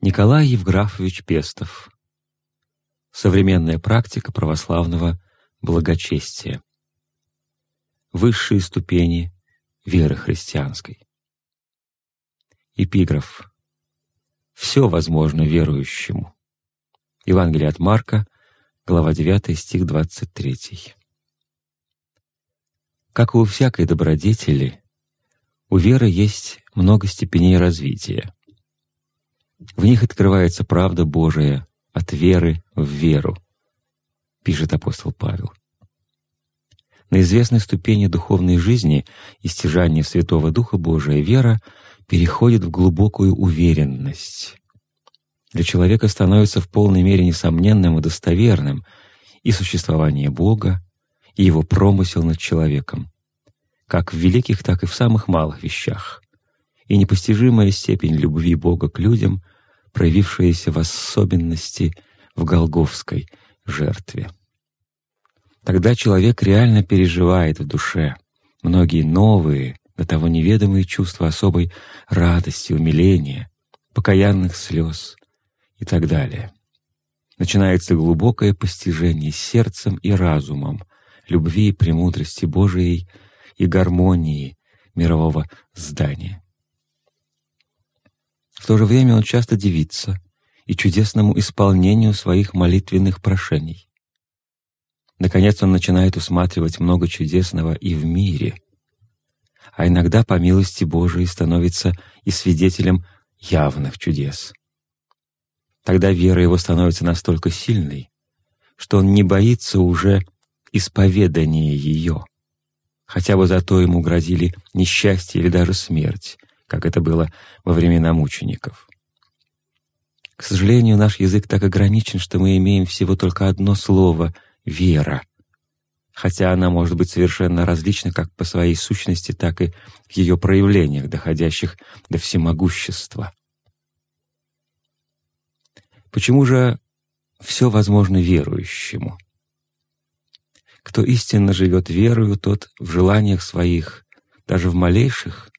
Николай Евграфович Пестов. Современная практика православного благочестия. Высшие ступени веры христианской. Эпиграф. Все возможно верующему. Евангелие от Марка, глава 9, стих 23. Как и у всякой добродетели, у веры есть много степеней развития. В них открывается правда Божия от веры в веру, пишет апостол Павел. На известной ступени духовной жизни и стяжания Святого Духа Божия вера переходит в глубокую уверенность. Для человека становится в полной мере несомненным и достоверным и существование Бога, и Его промысел над человеком, как в великих, так и в самых малых вещах, и непостижимая степень любви Бога к людям — проявившееся в особенности в Голговской жертве. Тогда человек реально переживает в душе многие новые, до того неведомые чувства особой радости, умиления, покаянных слез и так далее. Начинается глубокое постижение сердцем и разумом любви и премудрости Божией и гармонии мирового здания. В то же время он часто дивится и чудесному исполнению своих молитвенных прошений. Наконец он начинает усматривать много чудесного и в мире, а иногда, по милости Божией, становится и свидетелем явных чудес. Тогда вера его становится настолько сильной, что он не боится уже исповедания ее, хотя бы зато ему грозили несчастье или даже смерть, как это было во времена мучеников. К сожалению, наш язык так ограничен, что мы имеем всего только одно слово — «вера», хотя она может быть совершенно различна как по своей сущности, так и в ее проявлениях, доходящих до всемогущества. Почему же все возможно верующему? Кто истинно живет верою, тот в желаниях своих, даже в малейших,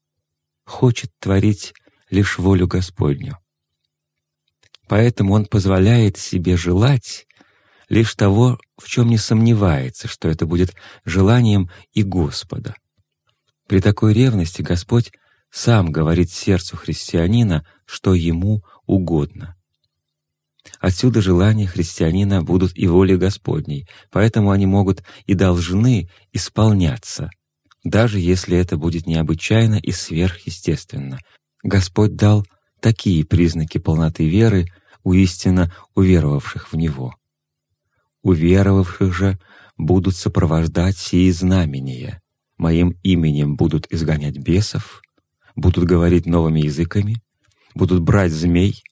хочет творить лишь волю Господню. Поэтому он позволяет себе желать лишь того, в чем не сомневается, что это будет желанием и Господа. При такой ревности Господь сам говорит сердцу христианина, что ему угодно. Отсюда желания христианина будут и воли Господней, поэтому они могут и должны исполняться, даже если это будет необычайно и сверхъестественно. Господь дал такие признаки полноты веры у истинно уверовавших в Него. Уверовавших же будут сопровождать сии знамения. Моим именем будут изгонять бесов, будут говорить новыми языками, будут брать змей,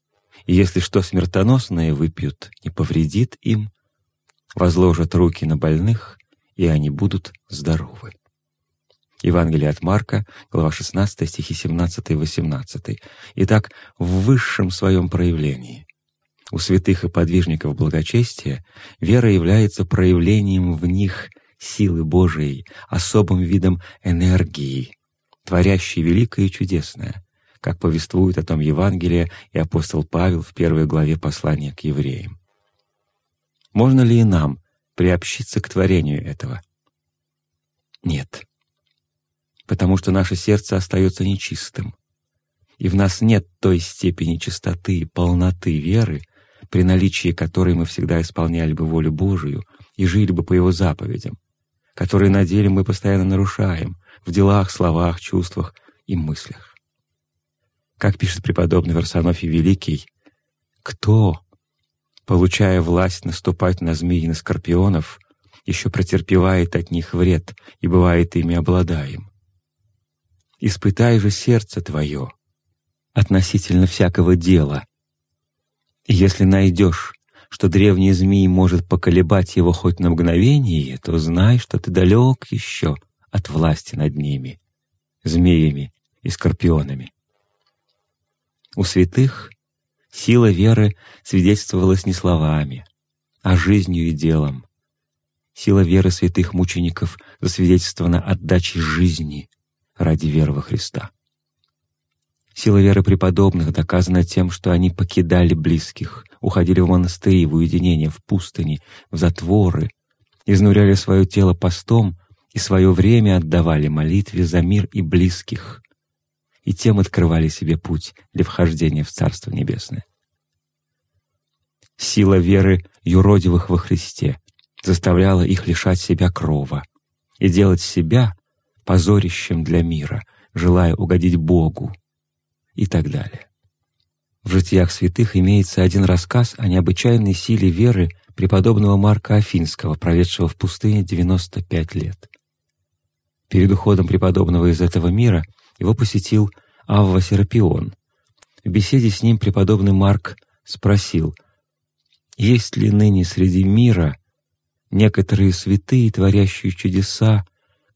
и если что смертоносное выпьют, не повредит им, возложат руки на больных, и они будут здоровы. Евангелие от Марка, глава 16, стихи 17 и 18. Итак, в высшем своем проявлении. У святых и подвижников благочестия вера является проявлением в них силы Божией, особым видом энергии, творящей великое и чудесное, как повествует о том Евангелие и апостол Павел в первой главе послания к евреям. Можно ли и нам приобщиться к творению этого? Нет потому что наше сердце остается нечистым. И в нас нет той степени чистоты и полноты веры, при наличии которой мы всегда исполняли бы волю Божию и жили бы по Его заповедям, которые на деле мы постоянно нарушаем в делах, словах, чувствах и мыслях. Как пишет преподобный Варсонофий Великий, «Кто, получая власть наступать на змеи и на скорпионов, еще претерпевает от них вред и бывает ими обладаем? Испытай же сердце твое относительно всякого дела. Если найдешь, что древний змей может поколебать его хоть на мгновение, то знай, что ты далек еще от власти над ними, змеями и скорпионами. У святых сила веры свидетельствовалась не словами, а жизнью и делом. Сила веры святых мучеников засвидетельствована отдачей жизни, ради веры во Христа. Сила веры преподобных доказана тем, что они покидали близких, уходили в монастыри, в уединение, в пустыни, в затворы, изнуряли свое тело постом и свое время отдавали молитве за мир и близких, и тем открывали себе путь для вхождения в Царство Небесное. Сила веры юродивых во Христе заставляла их лишать себя крова и делать себя позорищем для мира, желая угодить Богу и так далее. В «Житиях святых» имеется один рассказ о необычайной силе веры преподобного Марка Афинского, проведшего в пустыне 95 лет. Перед уходом преподобного из этого мира его посетил Авва Серапион. В беседе с ним преподобный Марк спросил, «Есть ли ныне среди мира некоторые святые, творящие чудеса,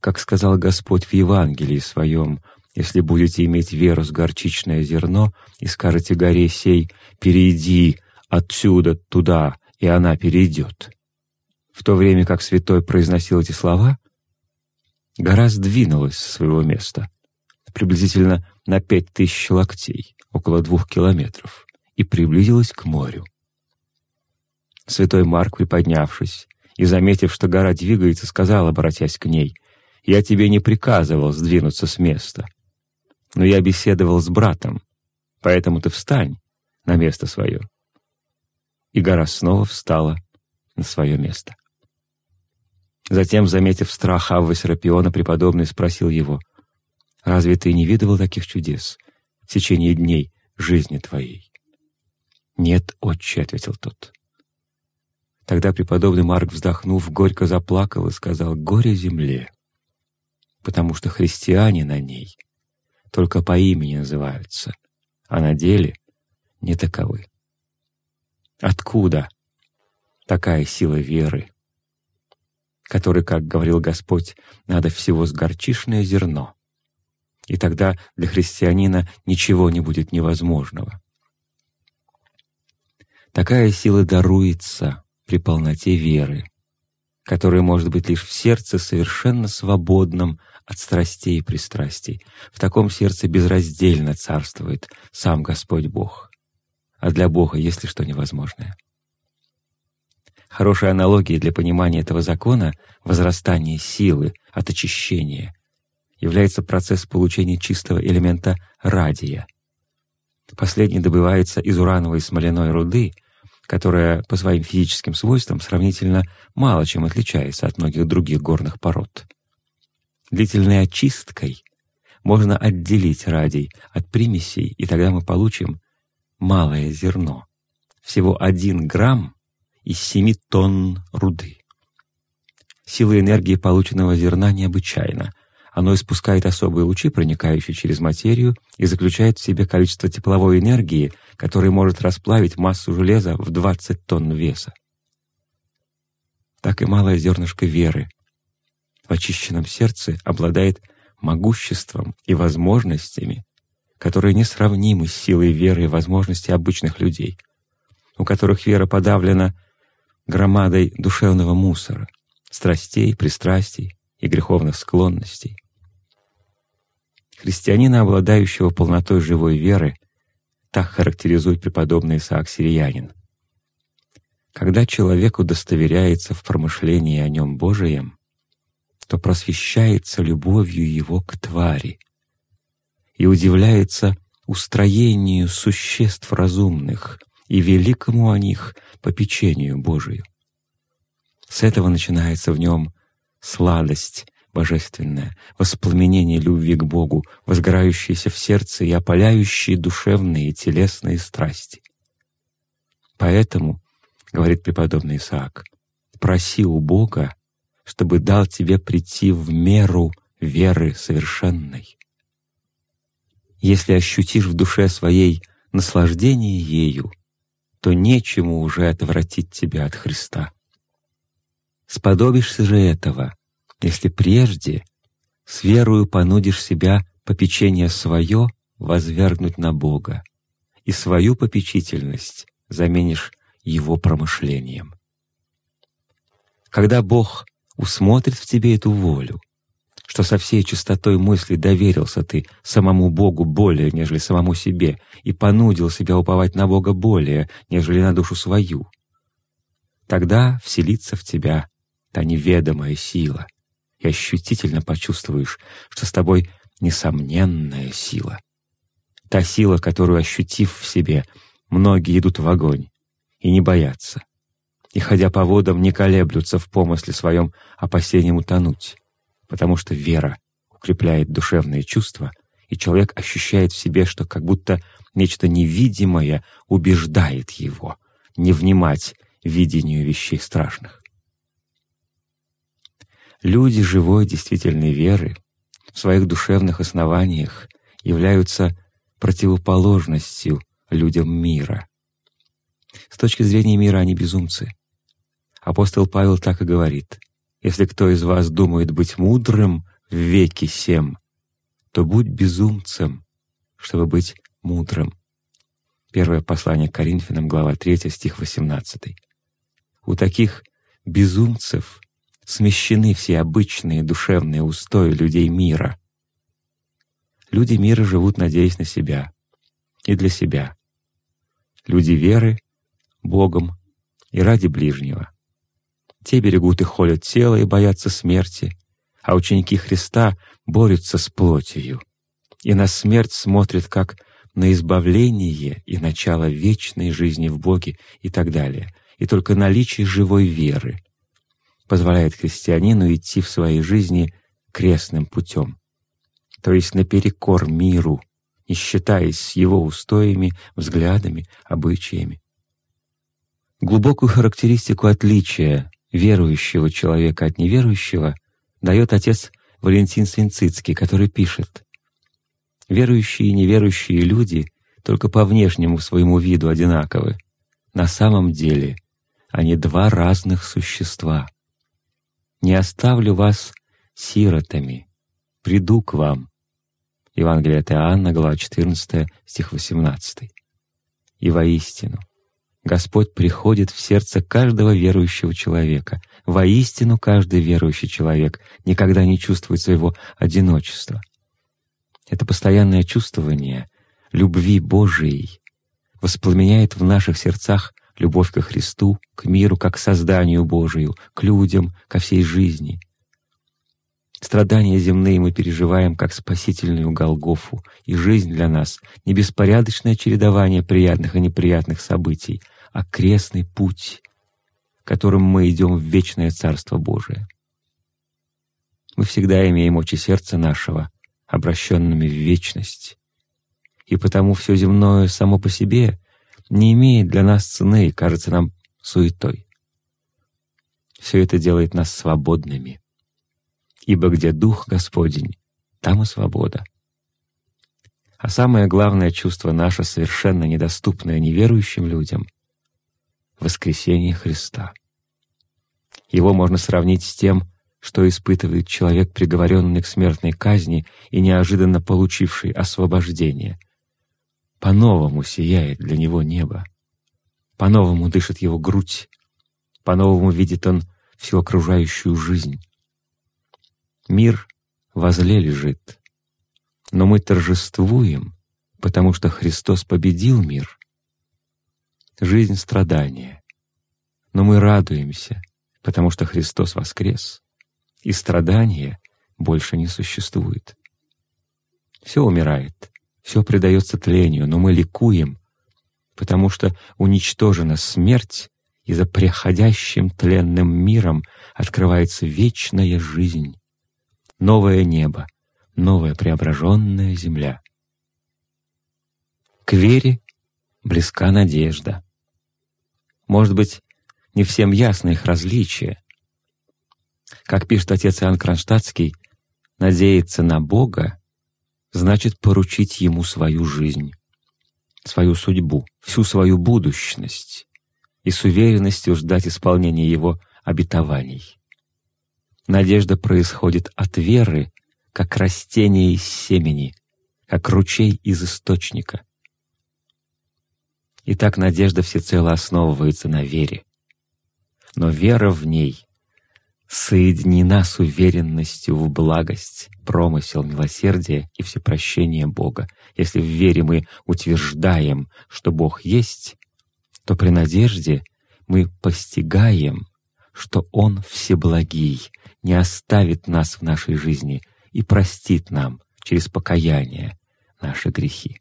как сказал Господь в Евангелии своем, если будете иметь веру с горчичное зерно и скажете горе сей «перейди отсюда туда», и она перейдет. В то время как святой произносил эти слова, гора сдвинулась с своего места, приблизительно на пять тысяч локтей, около двух километров, и приблизилась к морю. Святой Марк, приподнявшись и заметив, что гора двигается, сказал, обратясь к ней, «Я тебе не приказывал сдвинуться с места, но я беседовал с братом, поэтому ты встань на место свое». И гора снова встала на свое место. Затем, заметив страх Аввы Серапиона, преподобный спросил его, «Разве ты не видывал таких чудес в течение дней жизни твоей?» «Нет, отче», — ответил тот. Тогда преподобный Марк, вздохнув, горько заплакал и сказал «Горе земле, потому что христиане на ней — только по имени называются, а на деле не таковы. Откуда такая сила веры, которой, как говорил Господь, надо всего с горчишное зерно, и тогда для христианина ничего не будет невозможного. Такая сила даруется при полноте веры, которая может быть лишь в сердце совершенно свободном от страстей и пристрастий. В таком сердце безраздельно царствует сам Господь Бог. А для Бога есть ли что невозможное? Хорошей аналогией для понимания этого закона возрастания силы от очищения является процесс получения чистого элемента радия. Последний добывается из урановой смоляной руды, которая по своим физическим свойствам сравнительно мало чем отличается от многих других горных пород. Длительной очисткой можно отделить радий от примесей, и тогда мы получим малое зерно, всего один грамм из семи тонн руды. Сила энергии полученного зерна необычайна. Оно испускает особые лучи, проникающие через материю, и заключает в себе количество тепловой энергии, которое может расплавить массу железа в 20 тонн веса. Так и малое зернышко веры — в очищенном сердце обладает могуществом и возможностями, которые несравнимы с силой веры и возможностей обычных людей, у которых вера подавлена громадой душевного мусора, страстей, пристрастий и греховных склонностей. Христианина, обладающего полнотой живой веры, так характеризует преподобный Исаак Сириянин. Когда человек удостоверяется в промышлении о нем Божием, что просвещается любовью его к твари и удивляется устроению существ разумных и великому о них попечению Божию. С этого начинается в нем сладость божественная, воспламенение любви к Богу, возгорающееся в сердце и опаляющие душевные и телесные страсти. Поэтому, говорит преподобный Исаак, проси у Бога чтобы дал тебе прийти в меру веры совершенной. Если ощутишь в душе своей наслаждение ею, то нечему уже отвратить тебя от Христа. Сподобишься же этого, если прежде с верою понудишь себя попечение свое возвергнуть на Бога и свою попечительность заменишь Его промышлением. Когда Бог усмотрит в тебе эту волю, что со всей чистотой мысли доверился ты самому Богу более, нежели самому себе, и понудил себя уповать на Бога более, нежели на душу свою. Тогда вселится в тебя та неведомая сила, и ощутительно почувствуешь, что с тобой несомненная сила. Та сила, которую, ощутив в себе, многие идут в огонь и не боятся, и, ходя по водам, не колеблются в помысле своем опасением утонуть потому что вера укрепляет душевные чувства, и человек ощущает в себе, что как будто нечто невидимое убеждает его не внимать видению вещей страшных. Люди живой действительной веры в своих душевных основаниях являются противоположностью людям мира. С точки зрения мира они безумцы. Апостол Павел так и говорит — если кто из вас думает быть мудрым в веке сем, то будь безумцем, чтобы быть мудрым. Первое послание к Коринфянам, глава 3, стих 18. У таких безумцев смещены все обычные душевные устои людей мира. Люди мира живут, надеясь на себя и для себя. Люди веры — Богом и ради ближнего. Те берегут и холят тело и боятся смерти, а ученики Христа борются с плотью и на смерть смотрят как на избавление и начало вечной жизни в Боге и так далее. И только наличие живой веры позволяет христианину идти в своей жизни крестным путем, то есть наперекор миру, не считаясь с его устоями, взглядами, обычаями. Глубокую характеристику отличия верующего человека от неверующего дает отец Валентин Свинцицкий, который пишет «Верующие и неверующие люди только по внешнему своему виду одинаковы. На самом деле они два разных существа. Не оставлю вас сиротами, приду к вам». Евангелие от Иоанна, глава 14, стих 18. «И воистину, Господь приходит в сердце каждого верующего человека. Воистину, каждый верующий человек никогда не чувствует своего одиночества. Это постоянное чувствование любви Божией воспламеняет в наших сердцах любовь ко Христу, к миру, как к созданию Божию, к людям, ко всей жизни — Страдания земные мы переживаем как спасительную Голгофу, и жизнь для нас — не беспорядочное чередование приятных и неприятных событий, а крестный путь, которым мы идем в вечное Царство Божие. Мы всегда имеем очи сердца нашего, обращенными в вечность, и потому все земное само по себе не имеет для нас цены и кажется нам суетой. Все это делает нас свободными — ибо где Дух Господень, там и свобода. А самое главное чувство наше, совершенно недоступное неверующим людям — воскресение Христа. Его можно сравнить с тем, что испытывает человек, приговоренный к смертной казни и неожиданно получивший освобождение. По-новому сияет для него небо, по-новому дышит его грудь, по-новому видит он всю окружающую жизнь. Мир возле лежит, но мы торжествуем, потому что Христос победил мир. Жизнь — страдания, но мы радуемся, потому что Христос воскрес, и страдания больше не существует. Все умирает, все предается тлению, но мы ликуем, потому что уничтожена смерть, и за приходящим тленным миром открывается вечная жизнь новое небо, новая преображенная земля. К вере близка надежда. Может быть, не всем ясно их различие. Как пишет отец Иоанн Кронштадтский, надеяться на Бога значит поручить Ему свою жизнь, свою судьбу, всю свою будущность и с уверенностью ждать исполнения Его обетований. Надежда происходит от веры, как растение из семени, как ручей из источника. Итак, надежда всецело основывается на вере. Но вера в ней соединена с уверенностью в благость, промысел, милосердие и всепрощение Бога. Если в вере мы утверждаем, что Бог есть, то при надежде мы постигаем, что Он всеблагий, не оставит нас в нашей жизни и простит нам через покаяние наши грехи.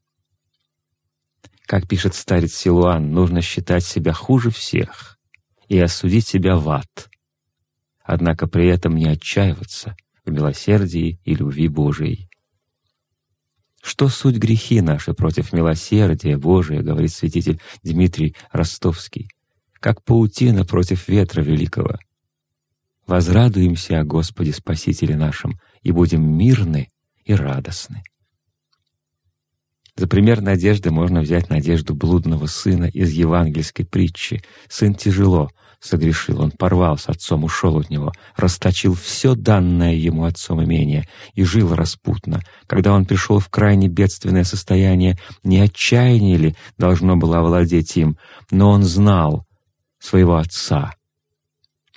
Как пишет старец Силуан, нужно считать себя хуже всех и осудить себя в ад, однако при этом не отчаиваться в милосердии и любви Божией. Что суть грехи наши против милосердия Божия, говорит святитель Дмитрий Ростовский, как паутина против ветра великого. Возрадуемся о Господе Спасителе нашем и будем мирны и радостны. За пример надежды можно взять надежду блудного сына из евангельской притчи. Сын тяжело согрешил, он порвал с отцом, ушел от него, расточил все данное ему отцом имение и жил распутно. Когда он пришел в крайне бедственное состояние, не отчаяние ли должно было овладеть им, но он знал своего отца.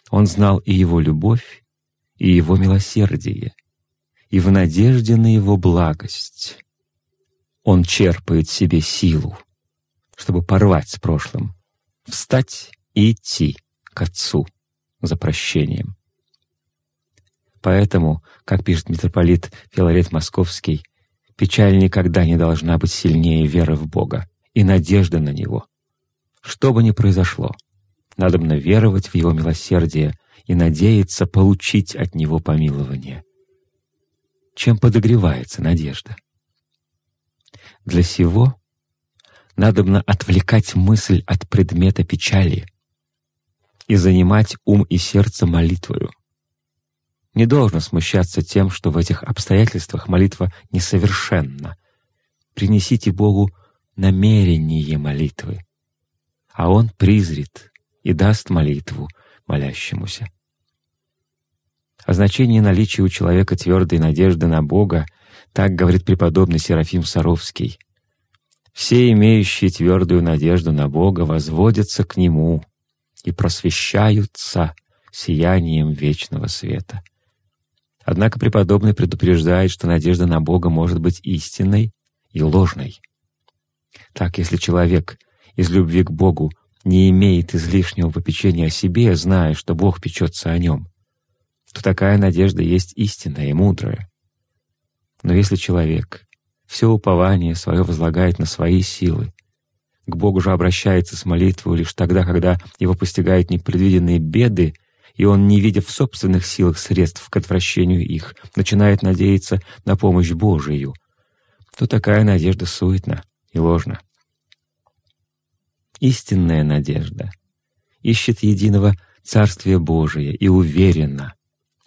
Он знал и его любовь, и его милосердие, и в надежде на его благость он черпает себе силу, чтобы порвать с прошлым, встать и идти к Отцу за прощением. Поэтому, как пишет митрополит Филарет Московский, печаль никогда не должна быть сильнее веры в Бога и надежды на Него. Что бы ни произошло, надо надобно веровать в Его милосердие и надеяться получить от Него помилование. Чем подогревается надежда? Для сего надобно отвлекать мысль от предмета печали и занимать ум и сердце молитвою. Не должно смущаться тем, что в этих обстоятельствах молитва несовершенна. Принесите Богу намерение молитвы, а Он призрит и даст молитву молящемуся. О значении наличия у человека твердой надежды на Бога так говорит преподобный Серафим Саровский. «Все имеющие твердую надежду на Бога возводятся к Нему и просвещаются сиянием вечного света». Однако преподобный предупреждает, что надежда на Бога может быть истинной и ложной. Так, если человек из любви к Богу не имеет излишнего попечения о себе, зная, что Бог печется о нем, то такая надежда есть истинная и мудрая. Но если человек все упование свое возлагает на свои силы, к Богу же обращается с молитвой лишь тогда, когда его постигают непредвиденные беды, и он, не видя в собственных силах средств к отвращению их, начинает надеяться на помощь Божию, то такая надежда суетна и ложна. Истинная надежда ищет единого Царствия Божия и уверена,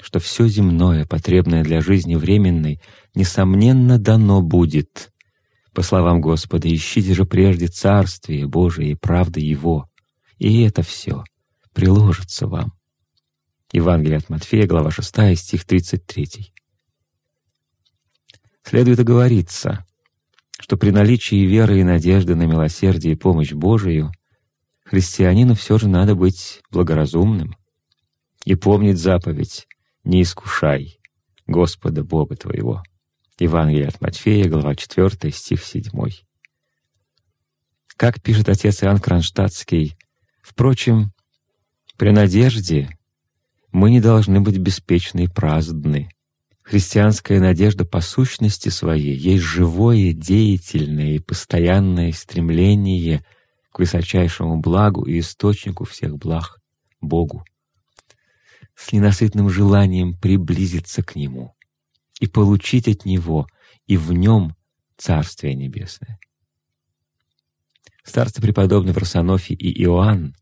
что все земное, потребное для жизни временной, несомненно дано будет. По словам Господа, ищите же прежде Царствие Божие и правды Его, и это все приложится вам. Евангелие от Матфея, глава 6, стих 33. Следует оговориться, что при наличии веры и надежды на милосердие и помощь Божию христианину все же надо быть благоразумным и помнить заповедь не искушай Господа Бога твоего». Евангелие от Матфея, глава 4, стих 7. Как пишет отец Иоанн Кронштадтский, «Впрочем, при надежде мы не должны быть беспечны и праздны. Христианская надежда по сущности своей есть живое, деятельное и постоянное стремление к высочайшему благу и источнику всех благ — Богу с ненасытным желанием приблизиться к Нему и получить от Него и в Нем Царствие Небесное. Старцы преподобный Варсонофий и Иоанн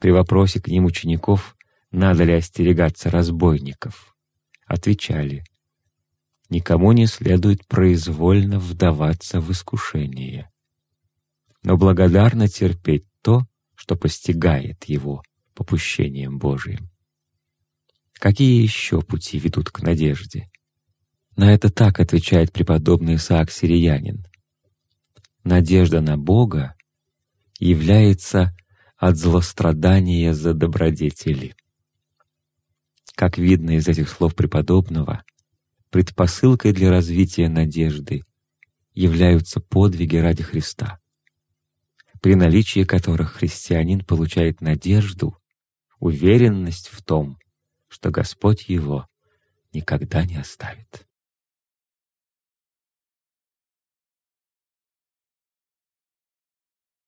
при вопросе к ним учеников, надо ли остерегаться разбойников, отвечали, «Никому не следует произвольно вдаваться в искушение, но благодарно терпеть то, что постигает его попущением Божиим». Какие еще пути ведут к надежде? На это так отвечает преподобный Исаак Сириянин. Надежда на Бога является от злострадания за добродетели. Как видно из этих слов преподобного, предпосылкой для развития надежды являются подвиги ради Христа, при наличии которых христианин получает надежду, уверенность в том, что Господь его никогда не оставит.